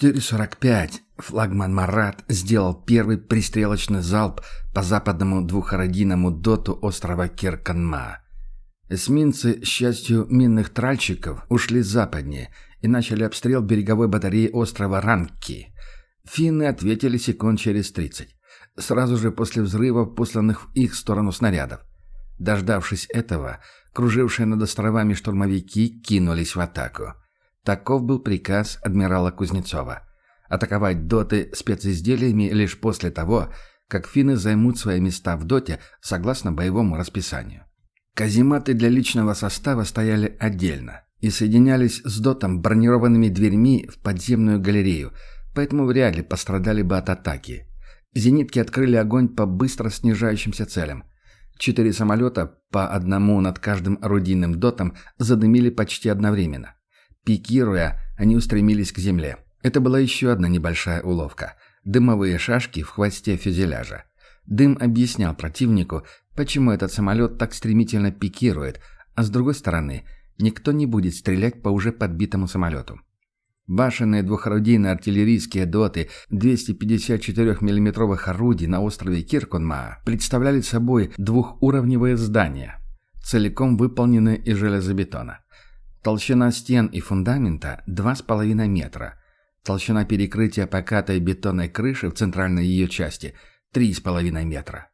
4.45 флагман «Марат» сделал первый пристрелочный залп по западному двухородийному доту острова Керканма. Эсминцы, счастью минных тральщиков, ушли западнее и начали обстрел береговой батареи острова Ранки. Финны ответили секунд через 30, сразу же после взрывов, посланных в их сторону снарядов. Дождавшись этого, кружившие над островами штурмовики кинулись в атаку. Таков был приказ адмирала Кузнецова. Атаковать доты специзделиями лишь после того, как финны займут свои места в доте согласно боевому расписанию. Казематы для личного состава стояли отдельно и соединялись с дотом бронированными дверьми в подземную галерею, поэтому вряд ли пострадали бы от атаки. Зенитки открыли огонь по быстро снижающимся целям. Четыре самолета, по одному над каждым орудийным дотом, задымили почти одновременно. Пикируя, они устремились к земле. Это была еще одна небольшая уловка. Дымовые шашки в хвосте фюзеляжа. Дым объяснял противнику, почему этот самолет так стремительно пикирует, а с другой стороны, никто не будет стрелять по уже подбитому самолету. Башенные двухорудийные артиллерийские доты 254 миллиметровых орудий на острове Кирконмаа представляли собой двухуровневые здания, целиком выполненные из железобетона. Толщина стен и фундамента 2,5 метра. Толщина перекрытия покатой бетонной крыши в центральной ее части 3,5 метра.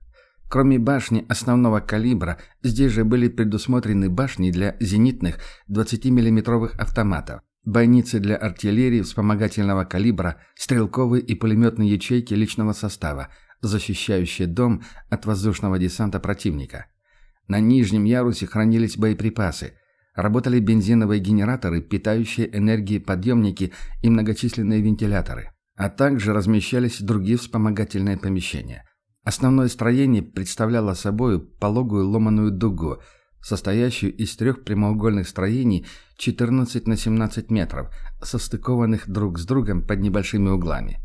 Кроме башни основного калибра, здесь же были предусмотрены башни для зенитных 20-миллиметровых автоматов, бойницы для артиллерии вспомогательного калибра, стрелковые и пулеметные ячейки личного состава, защищающие дом от воздушного десанта противника. На нижнем ярусе хранились боеприпасы – Работали бензиновые генераторы, питающие энергией подъемники и многочисленные вентиляторы. А также размещались другие вспомогательные помещения. Основное строение представляло собой пологую ломаную дугу, состоящую из трех прямоугольных строений 14 на 17 метров, состыкованных друг с другом под небольшими углами.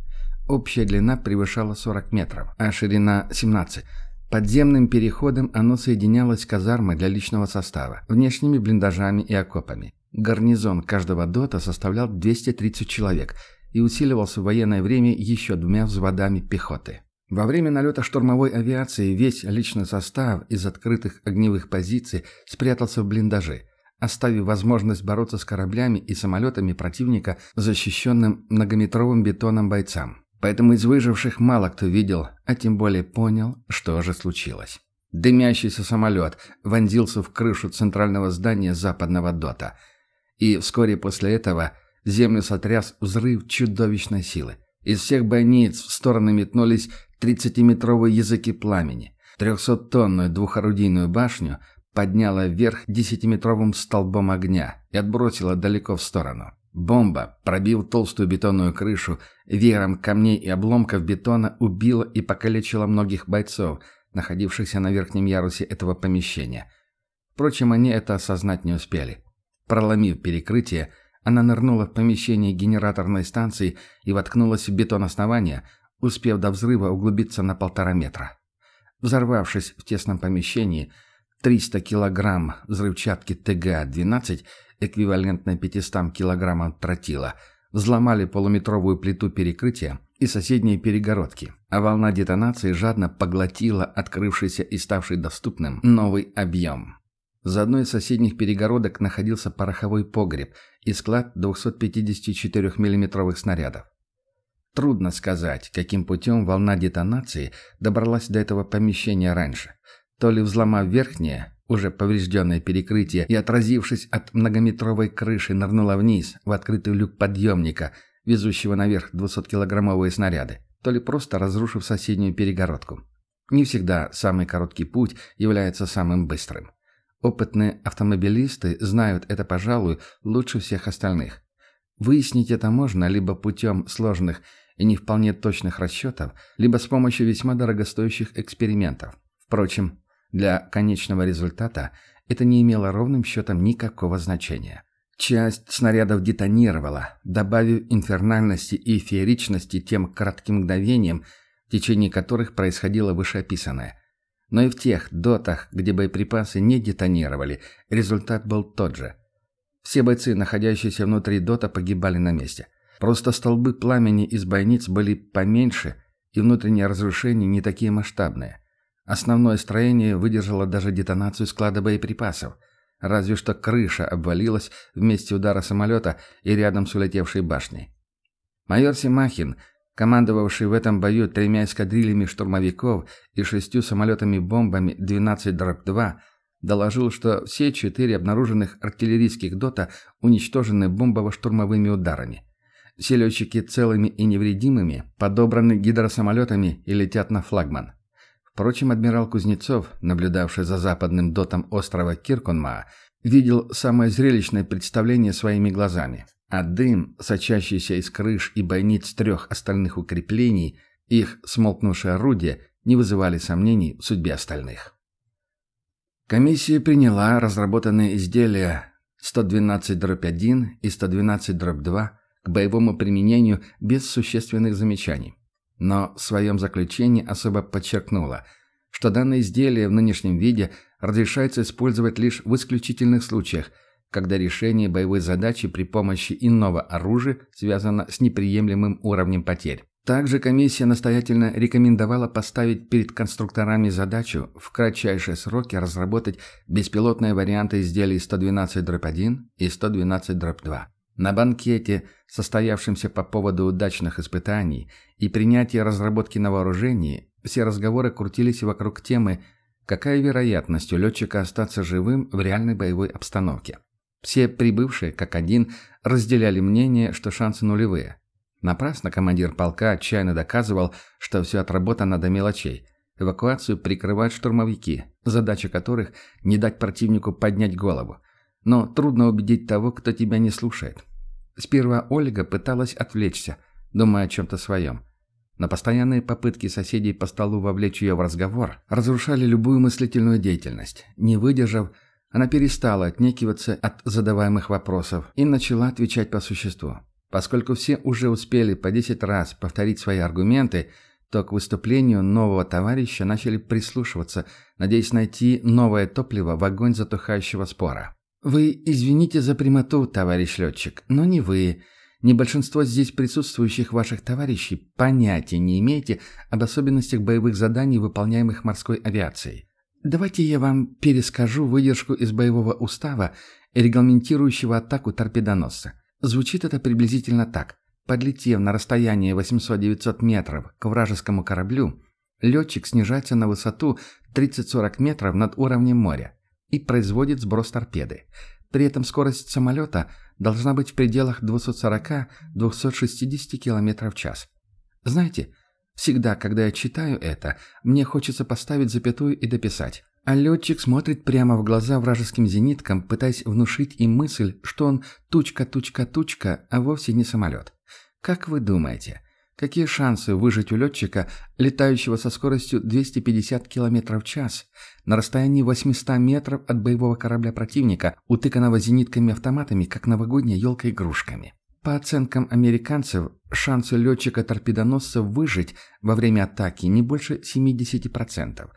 Общая длина превышала 40 метров, а ширина 17 Подземным переходом оно соединялось с казармой для личного состава, внешними блиндажами и окопами. Гарнизон каждого дота составлял 230 человек и усиливался в военное время еще двумя взводами пехоты. Во время налета штурмовой авиации весь личный состав из открытых огневых позиций спрятался в блиндаже, оставив возможность бороться с кораблями и самолетами противника, защищенным многометровым бетоном бойцам. Поэтому из выживших мало кто видел, а тем более понял, что же случилось. Дымящийся самолет вонзился в крышу центрального здания западного дота. И вскоре после этого землю сотряс взрыв чудовищной силы. Из всех бойниц в стороны метнулись 30-метровые языки пламени. Трехсоттонную двухорудийную башню подняла вверх десятиметровым столбом огня и отбросила далеко в сторону. Бомба, пробив толстую бетонную крышу, веером камней и обломков бетона убила и покалечила многих бойцов, находившихся на верхнем ярусе этого помещения. Впрочем, они это осознать не успели. Проломив перекрытие, она нырнула в помещение генераторной станции и воткнулась в бетон основания, успев до взрыва углубиться на полтора метра. Взорвавшись в тесном помещении, 300 килограмм взрывчатки ТГА-12 эквивалентной 500 килограммам тротила, взломали полуметровую плиту перекрытия и соседние перегородки, а волна детонации жадно поглотила открывшийся и ставший доступным новый объем. За одной из соседних перегородок находился пороховой погреб и склад 254 миллиметровых снарядов. Трудно сказать, каким путем волна детонации добралась до этого помещения раньше. То ли взломав верхнее, уже поврежденное перекрытие и, отразившись от многометровой крыши, нырнула вниз, в открытый люк подъемника, везущего наверх 200-килограммовые снаряды, то ли просто разрушив соседнюю перегородку. Не всегда самый короткий путь является самым быстрым. Опытные автомобилисты знают это, пожалуй, лучше всех остальных. Выяснить это можно либо путем сложных и не вполне точных расчетов, либо с помощью весьма дорогостоящих экспериментов. Впрочем, для конечного результата это не имело ровным счетом никакого значения. Часть снарядов детонировала, добавив инфернальности и фееричности тем кратким мгновениям, в течение которых происходило вышеописанное. Но и в тех дотах, где боеприпасы не детонировали, результат был тот же. Все бойцы, находящиеся внутри дота, погибали на месте. Просто столбы пламени из бойниц были поменьше, и внутренние разрушения не такие масштабные. Основное строение выдержало даже детонацию склада боеприпасов. Разве что крыша обвалилась в месте удара самолета и рядом с улетевшей башней. Майор Симахин, командовавший в этом бою тремя эскадрильями штурмовиков и шестью самолетами-бомбами 12-2, доложил, что все четыре обнаруженных артиллерийских дота уничтожены бомбово-штурмовыми ударами. Все целыми и невредимыми подобраны гидросамолетами и летят на флагман. Впрочем, адмирал Кузнецов, наблюдавший за западным дотом острова Кирконмаа, видел самое зрелищное представление своими глазами. А дым, сочащийся из крыш и бойниц трех остальных укреплений, их смолкнувшие орудия, не вызывали сомнений в судьбе остальных. Комиссия приняла разработанные изделия 112-1 и 112-2 к боевому применению без существенных замечаний. Но в своем заключении особо подчеркнула, что данное изделие в нынешнем виде разрешается использовать лишь в исключительных случаях, когда решение боевой задачи при помощи иного оружия связано с неприемлемым уровнем потерь. Также комиссия настоятельно рекомендовала поставить перед конструкторами задачу в кратчайшие сроки разработать беспилотные варианты изделий 112-1 и 112-2. На банкете, состоявшемся по поводу удачных испытаний и принятия разработки на вооружении, все разговоры крутились вокруг темы «Какая вероятность у летчика остаться живым в реальной боевой обстановке?». Все прибывшие, как один, разделяли мнение, что шансы нулевые – Напрасно командир полка отчаянно доказывал, что все отработано до мелочей. Эвакуацию прикрывают штурмовики, задача которых – не дать противнику поднять голову. Но трудно убедить того, кто тебя не слушает. Сперва Ольга пыталась отвлечься, думая о чем-то своем. Но постоянные попытки соседей по столу вовлечь ее в разговор разрушали любую мыслительную деятельность. Не выдержав, она перестала отнекиваться от задаваемых вопросов и начала отвечать по существу. Поскольку все уже успели по 10 раз повторить свои аргументы, то к выступлению нового товарища начали прислушиваться, надеясь найти новое топливо в огонь затухающего спора. «Вы извините за прямоту, товарищ летчик, но не вы. Не большинство здесь присутствующих ваших товарищей понятия не имеете об особенностях боевых заданий, выполняемых морской авиацией. Давайте я вам перескажу выдержку из боевого устава, регламентирующего атаку торпедоносца. Звучит это приблизительно так. Подлетев на расстояние 800-900 метров к вражескому кораблю, летчик снижается на высоту 30-40 метров над уровнем моря и производит сброс торпеды. При этом скорость самолета должна быть в пределах 240-260 км в час. Знаете, всегда, когда я читаю это, мне хочется поставить запятую и дописать. А летчик смотрит прямо в глаза вражеским зениткам, пытаясь внушить им мысль, что он тучка-тучка-тучка, а вовсе не самолет. Как вы думаете, какие шансы выжить у летчика, летающего со скоростью 250 км в час, на расстоянии 800 метров от боевого корабля противника, утыканного зенитками-автоматами, как новогодняя елка игрушками? По оценкам американцев, шансы летчика-торпедоносца выжить во время атаки не больше 70%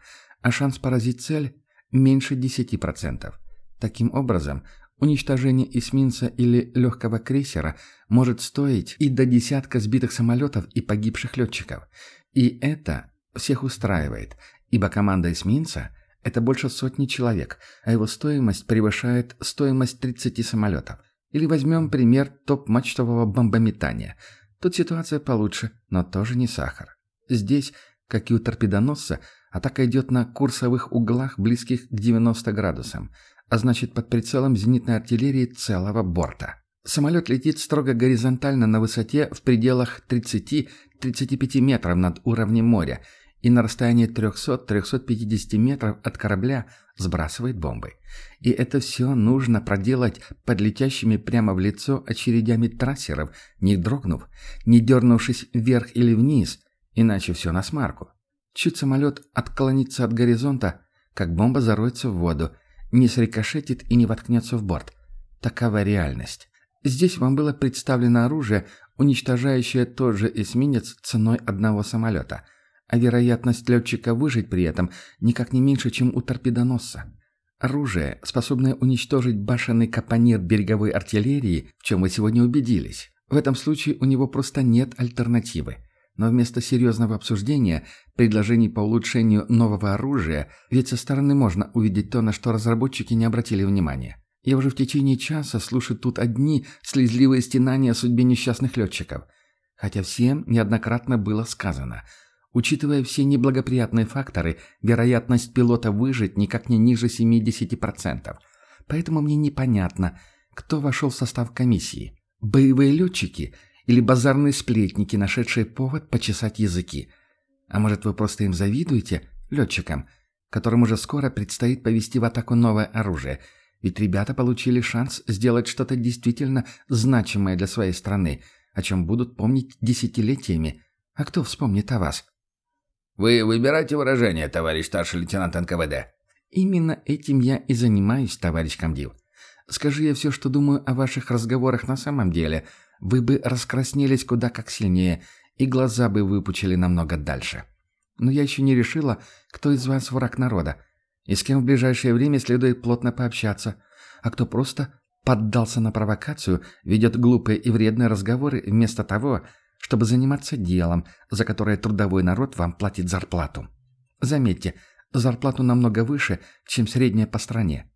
а шанс поразить цель меньше 10%. Таким образом, уничтожение эсминца или легкого крейсера может стоить и до десятка сбитых самолетов и погибших летчиков. И это всех устраивает, ибо команда эсминца – это больше сотни человек, а его стоимость превышает стоимость 30 самолетов. Или возьмем пример топ-мачтового бомбометания. Тут ситуация получше, но тоже не сахар. Здесь, как и у торпедоносца, Атака идет на курсовых углах, близких к 90 градусам, а значит под прицелом зенитной артиллерии целого борта. Самолет летит строго горизонтально на высоте в пределах 30-35 метров над уровнем моря и на расстоянии 300-350 метров от корабля сбрасывает бомбы. И это все нужно проделать под летящими прямо в лицо очередями трассеров, не дрогнув, не дернувшись вверх или вниз, иначе все на смарку. Чуть самолет отклонится от горизонта, как бомба зароется в воду, не срикошетит и не воткнется в борт. Такова реальность. Здесь вам было представлено оружие, уничтожающее тот же эсминец ценой одного самолета, а вероятность летчика выжить при этом никак не меньше, чем у торпедоносца. Оружие, способное уничтожить башенный капонир береговой артиллерии, в чем вы сегодня убедились. В этом случае у него просто нет альтернативы. Но вместо серьезного обсуждения предложений по улучшению нового оружия, ведь со стороны можно увидеть то, на что разработчики не обратили внимания. Я уже в течение часа слушаю тут одни слезливые стенания о судьбе несчастных летчиков. Хотя всем неоднократно было сказано. Учитывая все неблагоприятные факторы, вероятность пилота выжить никак не ниже 70%. Поэтому мне непонятно, кто вошел в состав комиссии. Боевые летчики или базарные сплетники, нашедшие повод почесать языки. А может, вы просто им завидуете, летчикам, которым уже скоро предстоит повести в атаку новое оружие – ведь ребята получили шанс сделать что-то действительно значимое для своей страны, о чем будут помнить десятилетиями. А кто вспомнит о вас? Вы выбираете выражение, товарищ старший лейтенант НКВД. Именно этим я и занимаюсь, товарищ комдив. Скажи я все, что думаю о ваших разговорах на самом деле, вы бы раскраснелись куда как сильнее, и глаза бы выпучили намного дальше. Но я еще не решила, кто из вас враг народа и с кем в ближайшее время следует плотно пообщаться, а кто просто поддался на провокацию, ведет глупые и вредные разговоры вместо того, чтобы заниматься делом, за которое трудовой народ вам платит зарплату. Заметьте, зарплату намного выше, чем средняя по стране.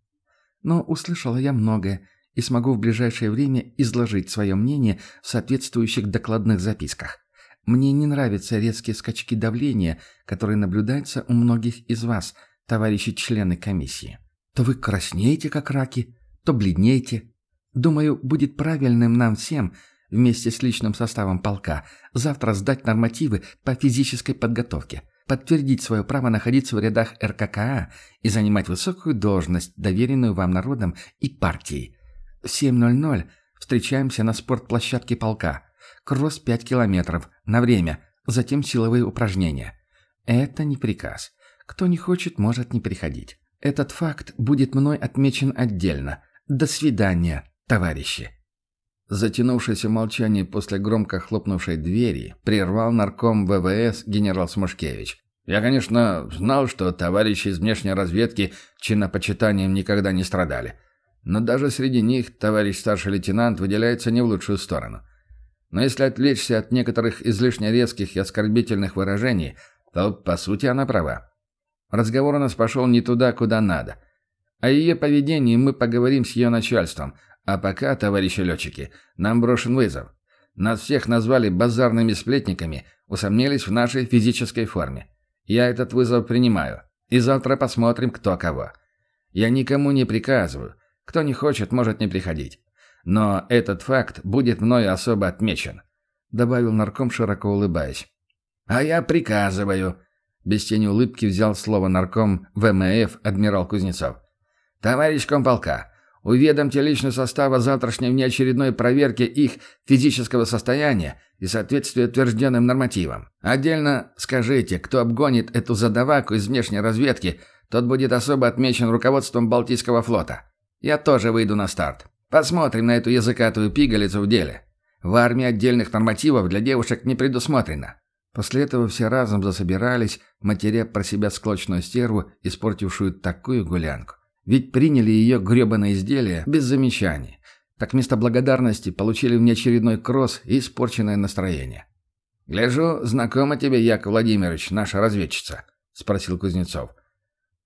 Но услышала я многое и смогу в ближайшее время изложить свое мнение в соответствующих докладных записках. Мне не нравятся резкие скачки давления, которые наблюдаются у многих из вас – товарищи члены комиссии. То вы краснеете, как раки, то бледнеете. Думаю, будет правильным нам всем, вместе с личным составом полка, завтра сдать нормативы по физической подготовке, подтвердить свое право находиться в рядах РККА и занимать высокую должность, доверенную вам народом и партией. В 7.00 встречаемся на спортплощадке полка. Кросс 5 километров, на время, затем силовые упражнения. Это не приказ. Кто не хочет, может не приходить. Этот факт будет мной отмечен отдельно. До свидания, товарищи. Затянувшееся молчание после громко хлопнувшей двери прервал нарком ВВС генерал Смушкевич. «Я, конечно, знал, что товарищи из внешней разведки чинопочитанием никогда не страдали. Но даже среди них товарищ старший лейтенант выделяется не в лучшую сторону. Но если отвлечься от некоторых излишне резких и оскорбительных выражений, то, по сути, она права. Разговор у нас пошел не туда, куда надо. О ее поведении мы поговорим с ее начальством. А пока, товарищи летчики, нам брошен вызов. Нас всех назвали базарными сплетниками, усомнились в нашей физической форме. Я этот вызов принимаю. И завтра посмотрим, кто кого. Я никому не приказываю. Кто не хочет, может не приходить. Но этот факт будет мною особо отмечен», — добавил нарком, широко улыбаясь. «А я приказываю», без тени улыбки взял слово нарком ВМФ адмирал Кузнецов. «Товарищ комполка, уведомьте личный состав о завтрашней внеочередной проверке их физического состояния и соответствия утвержденным нормативам. Отдельно скажите, кто обгонит эту задаваку из внешней разведки, тот будет особо отмечен руководством Балтийского флота. Я тоже выйду на старт. Посмотрим на эту языкатую пигалицу в деле. В армии отдельных нормативов для девушек не предусмотрено. После этого все разом засобирались, матеря про себя склочную стерву, испортившую такую гулянку. Ведь приняли ее гребаное изделие без замечаний. Так вместо благодарности получили внеочередной кросс и испорченное настроение. «Гляжу, знакома тебе, Яков Владимирович, наша разведчица?» – спросил Кузнецов.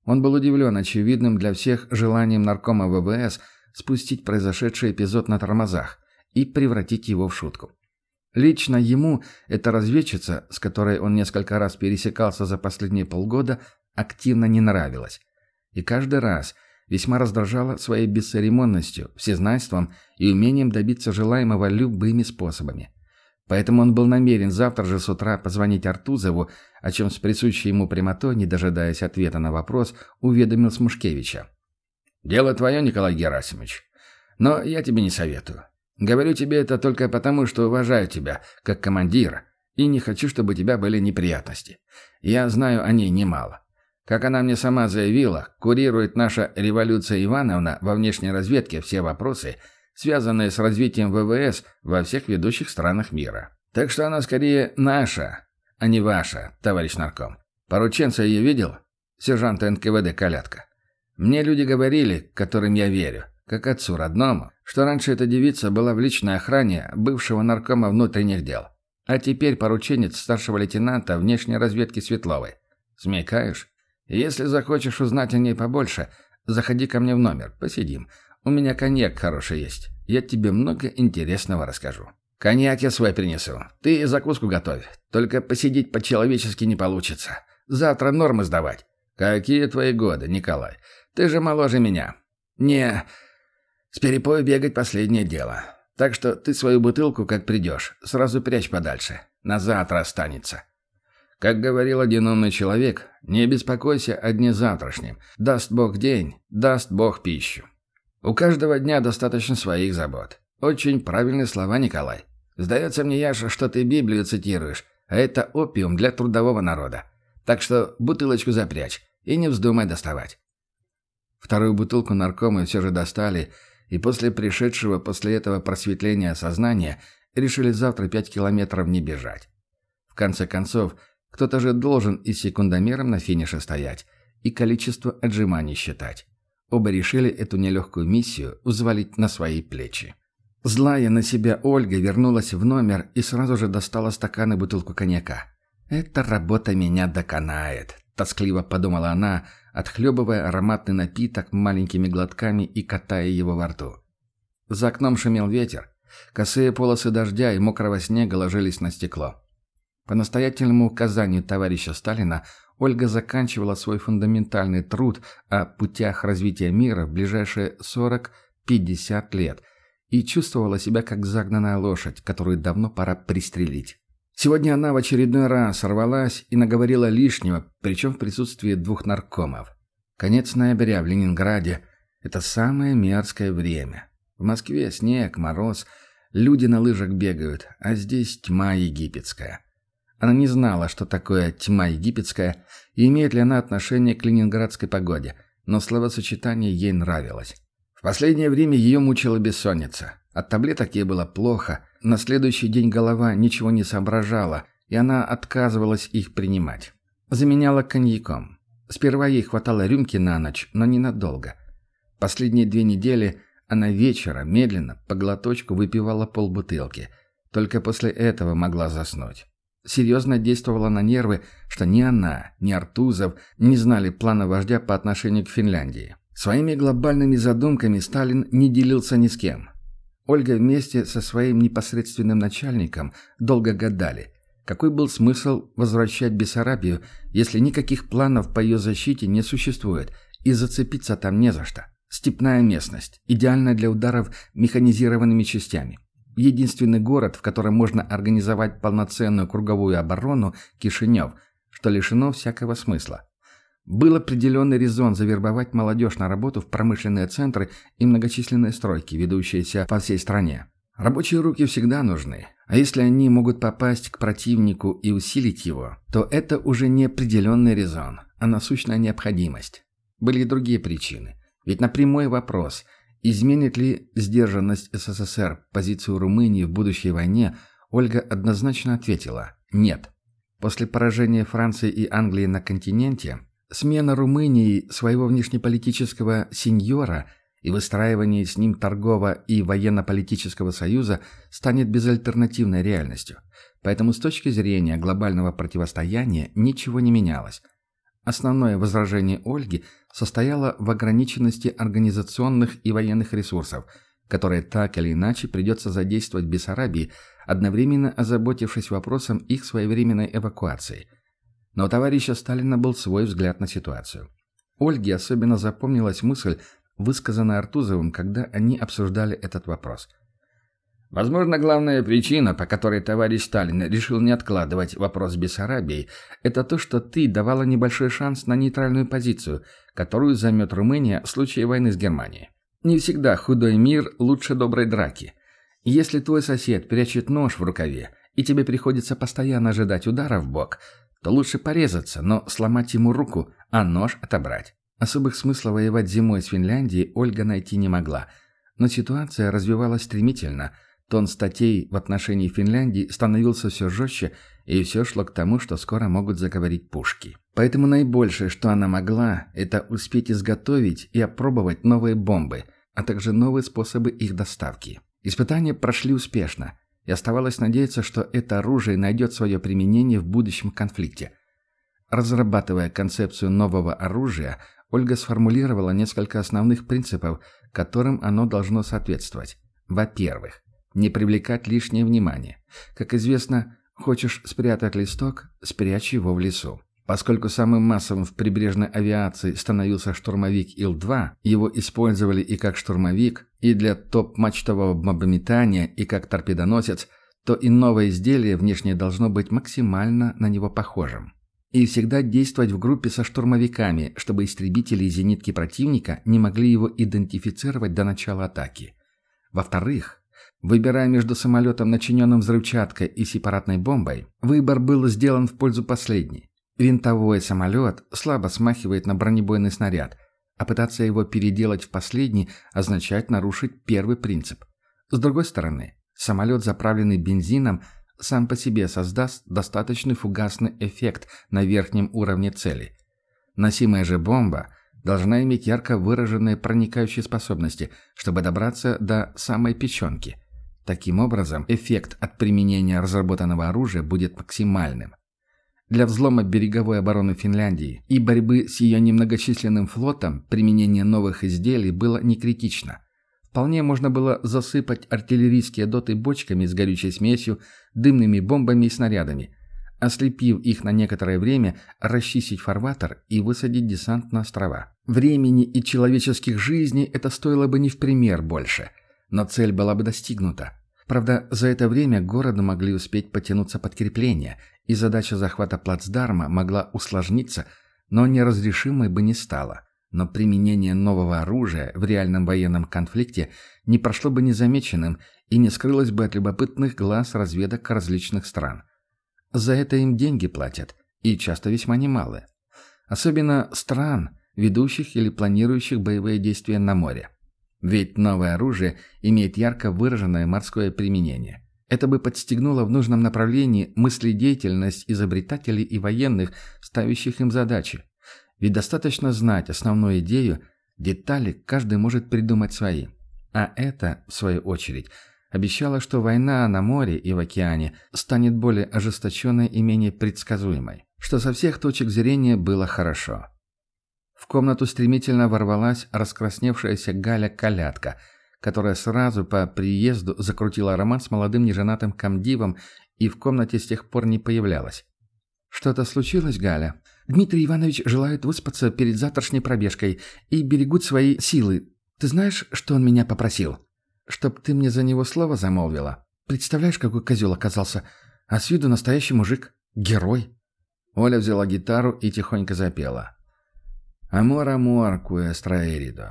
Он был удивлен очевидным для всех желанием наркома ВВС спустить произошедший эпизод на тормозах и превратить его в шутку. Лично ему эта разведчица, с которой он несколько раз пересекался за последние полгода, активно не нравилась. И каждый раз весьма раздражала своей бесцеремонностью, всезнайством и умением добиться желаемого любыми способами. Поэтому он был намерен завтра же с утра позвонить Артузову, о чем с присущей ему прямотой, не дожидаясь ответа на вопрос, уведомил Смушкевича. «Дело твое, Николай Герасимович. Но я тебе не советую. Говорю тебе это только потому, что уважаю тебя, как командира, и не хочу, чтобы у тебя были неприятности. Я знаю о ней немало. Как она мне сама заявила, курирует наша революция Ивановна во внешней разведке все вопросы, связанные с развитием ВВС во всех ведущих странах мира. Так что она скорее наша, а не ваша, товарищ нарком. Порученца ее видел? Сержанта НКВД Калятка. Мне люди говорили, которым я верю, как отцу родному, что раньше эта девица была в личной охране бывшего наркома внутренних дел, а теперь порученец старшего лейтенанта внешней разведки Светловой. Смекаешь? Если захочешь узнать о ней побольше, заходи ко мне в номер, посидим. У меня коньяк хороший есть. Я тебе много интересного расскажу. Коньяк я свой принесу. Ты закуску готовь. Только посидеть по-человечески не получится. Завтра нормы сдавать. Какие твои годы, Николай? Ты же моложе меня. Не, с перепою бегать последнее дело. Так что ты свою бутылку, как придешь, сразу прячь подальше. На завтра останется. Как говорил один умный человек, не беспокойся о дне завтрашнем. Даст Бог день, даст Бог пищу. У каждого дня достаточно своих забот. Очень правильные слова, Николай. Сдается мне, Яша, что ты Библию цитируешь, а это опиум для трудового народа. Так что бутылочку запрячь и не вздумай доставать. Вторую бутылку наркомы все же достали – и после пришедшего после этого просветления сознания решили завтра пять километров не бежать. В конце концов, кто-то же должен и секундомером на финише стоять, и количество отжиманий считать. Оба решили эту нелегкую миссию взвалить на свои плечи. Злая на себя Ольга вернулась в номер и сразу же достала стакан и бутылку коньяка. «Эта работа меня доконает», – тоскливо подумала она, отхлебывая ароматный напиток маленькими глотками и катая его во рту. За окном шумел ветер. Косые полосы дождя и мокрого снега ложились на стекло. По настоятельному указанию товарища Сталина Ольга заканчивала свой фундаментальный труд о путях развития мира в ближайшие 40-50 лет и чувствовала себя как загнанная лошадь, которую давно пора пристрелить. Сегодня она в очередной раз сорвалась и наговорила лишнего, причем в присутствии двух наркомов. Конец ноября в Ленинграде – это самое мерзкое время. В Москве снег, мороз, люди на лыжах бегают, а здесь тьма египетская. Она не знала, что такое тьма египетская и имеет ли она отношение к ленинградской погоде, но словосочетание ей нравилось. В последнее время ее мучила бессонница. От таблеток ей было плохо, на следующий день голова ничего не соображала, и она отказывалась их принимать. Заменяла коньяком. Сперва ей хватало рюмки на ночь, но ненадолго. Последние две недели она вечером медленно, по глоточку выпивала полбутылки. Только после этого могла заснуть. Серьезно действовала на нервы, что ни она, ни Артузов не знали плана вождя по отношению к Финляндии. Своими глобальными задумками Сталин не делился ни с кем. Ольга вместе со своим непосредственным начальником долго гадали, какой был смысл возвращать Бессарабию, если никаких планов по ее защите не существует, и зацепиться там не за что. Степная местность, идеальная для ударов механизированными частями. Единственный город, в котором можно организовать полноценную круговую оборону – Кишинев, что лишено всякого смысла. Был определенный резон завербовать молодежь на работу в промышленные центры и многочисленные стройки, ведущиеся по всей стране. Рабочие руки всегда нужны, а если они могут попасть к противнику и усилить его, то это уже не определенный резон, а насущная необходимость. Были и другие причины. Ведь на прямой вопрос, изменит ли сдержанность СССР позицию Румынии в будущей войне, Ольга однозначно ответила «нет». После поражения Франции и Англии на континенте Смена Румынии своего внешнеполитического сеньора и выстраивание с ним торгово- и военно-политического союза станет безальтернативной реальностью. Поэтому с точки зрения глобального противостояния ничего не менялось. Основное возражение Ольги состояло в ограниченности организационных и военных ресурсов, которые так или иначе придется задействовать Бессарабии, одновременно озаботившись вопросом их своевременной эвакуации – но у товарища Сталина был свой взгляд на ситуацию. Ольге особенно запомнилась мысль, высказанная Артузовым, когда они обсуждали этот вопрос. Возможно, главная причина, по которой товарищ Сталин решил не откладывать вопрос с Бессарабией, это то, что ты давала небольшой шанс на нейтральную позицию, которую займет Румыния в случае войны с Германией. Не всегда худой мир лучше доброй драки. Если твой сосед прячет нож в рукаве, и тебе приходится постоянно ожидать удара в бок, то лучше порезаться, но сломать ему руку, а нож отобрать. Особых смысла воевать зимой с Финляндией Ольга найти не могла. Но ситуация развивалась стремительно. Тон статей в отношении Финляндии становился все жестче, и все шло к тому, что скоро могут заговорить пушки. Поэтому наибольшее, что она могла, это успеть изготовить и опробовать новые бомбы, а также новые способы их доставки. Испытания прошли успешно, и оставалось надеяться, что это оружие найдет свое применение в будущем конфликте. Разрабатывая концепцию нового оружия, Ольга сформулировала несколько основных принципов, которым оно должно соответствовать. Во-первых, не привлекать лишнее внимание. Как известно, хочешь спрятать листок – спрячь его в лесу. Поскольку самым массовым в прибрежной авиации становился штурмовик Ил-2, его использовали и как штурмовик, и для топ-мачтового бомбометания, и как торпедоносец, то и новое изделие внешне должно быть максимально на него похожим. И всегда действовать в группе со штурмовиками, чтобы истребители и зенитки противника не могли его идентифицировать до начала атаки. Во-вторых, выбирая между самолетом, начиненным взрывчаткой и сепаратной бомбой, выбор был сделан в пользу последней. Винтовой самолет слабо смахивает на бронебойный снаряд, а пытаться его переделать в последний означает нарушить первый принцип. С другой стороны, самолет, заправленный бензином, сам по себе создаст достаточный фугасный эффект на верхнем уровне цели. Носимая же бомба должна иметь ярко выраженные проникающие способности, чтобы добраться до самой печенки. Таким образом, эффект от применения разработанного оружия будет максимальным. Для взлома береговой обороны Финляндии и борьбы с ее немногочисленным флотом применение новых изделий было не критично. Вполне можно было засыпать артиллерийские доты бочками с горючей смесью, дымными бомбами и снарядами, ослепив их на некоторое время, расчистить фарватер и высадить десант на острова. Времени и человеческих жизней это стоило бы не в пример больше, но цель была бы достигнута. Правда, за это время к городу могли успеть потянуться подкрепления, и задача захвата плацдарма могла усложниться, но неразрешимой бы не стала. Но применение нового оружия в реальном военном конфликте не прошло бы незамеченным и не скрылось бы от любопытных глаз разведок различных стран. За это им деньги платят, и часто весьма немалые. Особенно стран, ведущих или планирующих боевые действия на море. Ведь новое оружие имеет ярко выраженное морское применение. Это бы подстегнуло в нужном направлении мыследеятельность изобретателей и военных, ставящих им задачи. Ведь достаточно знать основную идею, детали каждый может придумать свои. А это, в свою очередь, обещало, что война на море и в океане станет более ожесточенной и менее предсказуемой. Что со всех точек зрения было хорошо. В комнату стремительно ворвалась раскрасневшаяся Галя-колядка, которая сразу по приезду закрутила роман с молодым неженатым комдивом и в комнате с тех пор не появлялась. «Что-то случилось, Галя? Дмитрий Иванович желает выспаться перед завтрашней пробежкой и берегут свои силы. Ты знаешь, что он меня попросил? Чтоб ты мне за него слово замолвила. Представляешь, какой козел оказался? А с виду настоящий мужик. Герой». Оля взяла гитару и тихонько запела. Amor, amor, questra erido.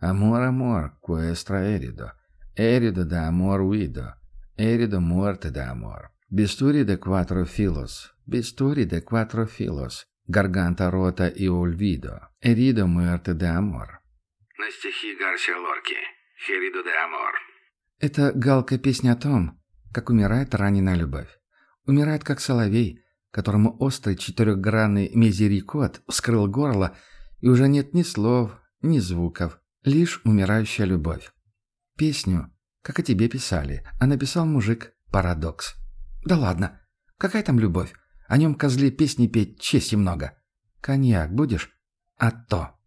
Amor, amor, questra erido. Erido da amor uido. Erido muerte da amor. Bisturi de quattro filos. Bisturi de quattro filos. Гарганта рота и ульвидо. Эридо muerte de amor. На стихи Гарсия Лорки. Херидо де амор. Это галка песня о том, как умирает раненая любовь. Умирает как соловей, которому острый четырехгранный мезерикот вскрыл горло и уже нет ни слов, ни звуков, лишь умирающая любовь. Песню, как и тебе писали, а написал мужик «Парадокс». Да ладно, какая там любовь? О нем козле песни петь чести много. Коньяк будешь? А то.